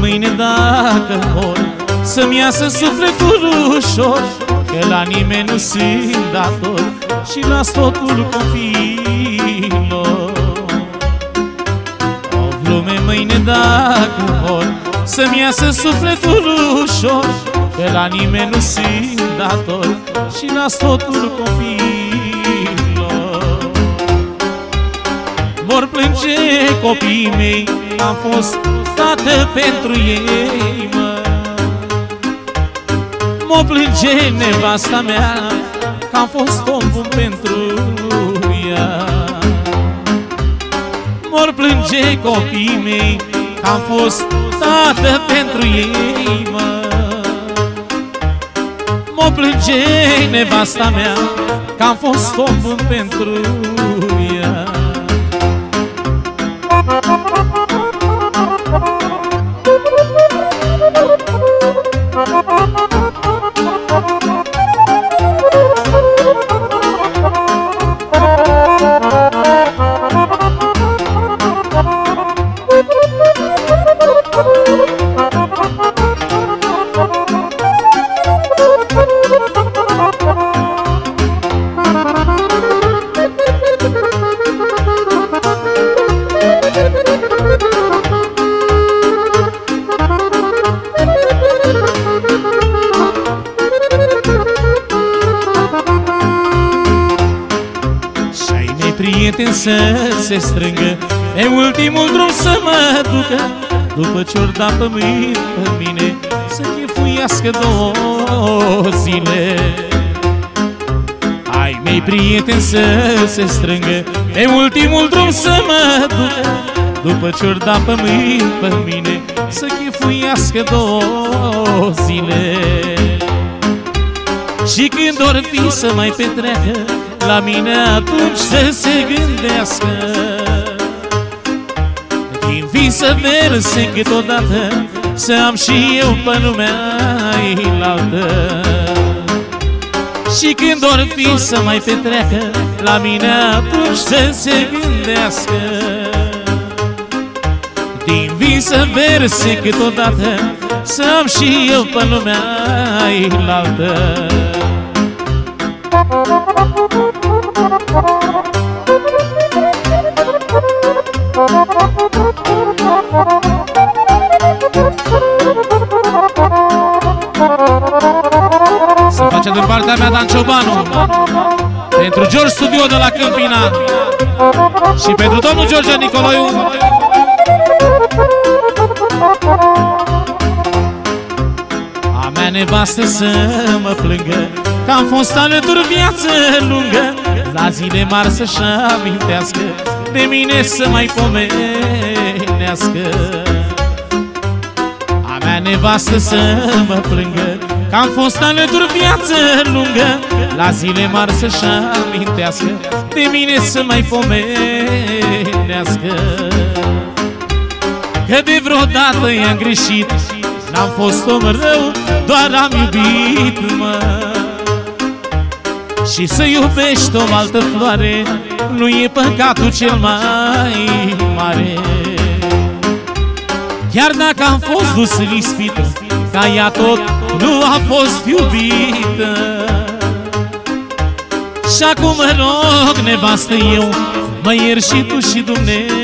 mâine dacă mor Să-mi iasă sufletul ușor Că la nimeni nu sunt dator Și las totul copiilor O lume mâine dacă mor Să-mi iasă sufletul ușor Că la nimeni nu sunt dator Și las totul copiilor Vor plânge copiii mei Am fost tată pentru ei, mă. Mă plânge nevasta mea Că am fost om bun pentru ea. Mor plânge copiii mei Că am fost tată pentru ei, mă. Mă plânge nevasta mea Că am fost om bun pentru ea prieteni să se strângă Pe ultimul drum să mă ducă După ce-or da pământ pe mine Să chefuiască două zile. Ai mei prieteni să se strângă Pe ultimul drum să mă ducă După ce-or da pământ pe mine Să chefuiască două zile. Și când or fi să mai petreacă La mine atunci să se gândească. Din vin să verse câteodată Să am și eu pe lumea ilaltă Și când or fi să mai petreacă La mine atunci să se gândească. Din vin să verse câteodată Să am și eu pe lumea ilaltă Să face din partea mea Dan Ciobanu. Pentru George Studio de la Câmpina. Și pentru domnul George Nicoloiu. A mea nevastă să mă plângă Că am fost alături viață lungă La zile mari să-și amintească De mine să mai pomenească. A mea nevastă să mă plângă Că am fost alături viață lungă La zile mari să-și amintească De mine să mai pomenească. Că de vreodată i-am greșit N-am fost om rău, doar am iubit, mă. Și să iubești o altă floare Nu e păcatul cel mai mare. Chiar dacă am fost dus în ispită Ca ea tot nu a fost iubită. Și acum mă rog, nevastă eu Mă ieri și tu și Dumnezeu